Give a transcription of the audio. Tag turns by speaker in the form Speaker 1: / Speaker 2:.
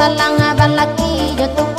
Speaker 1: balang balaki lagi jatuh.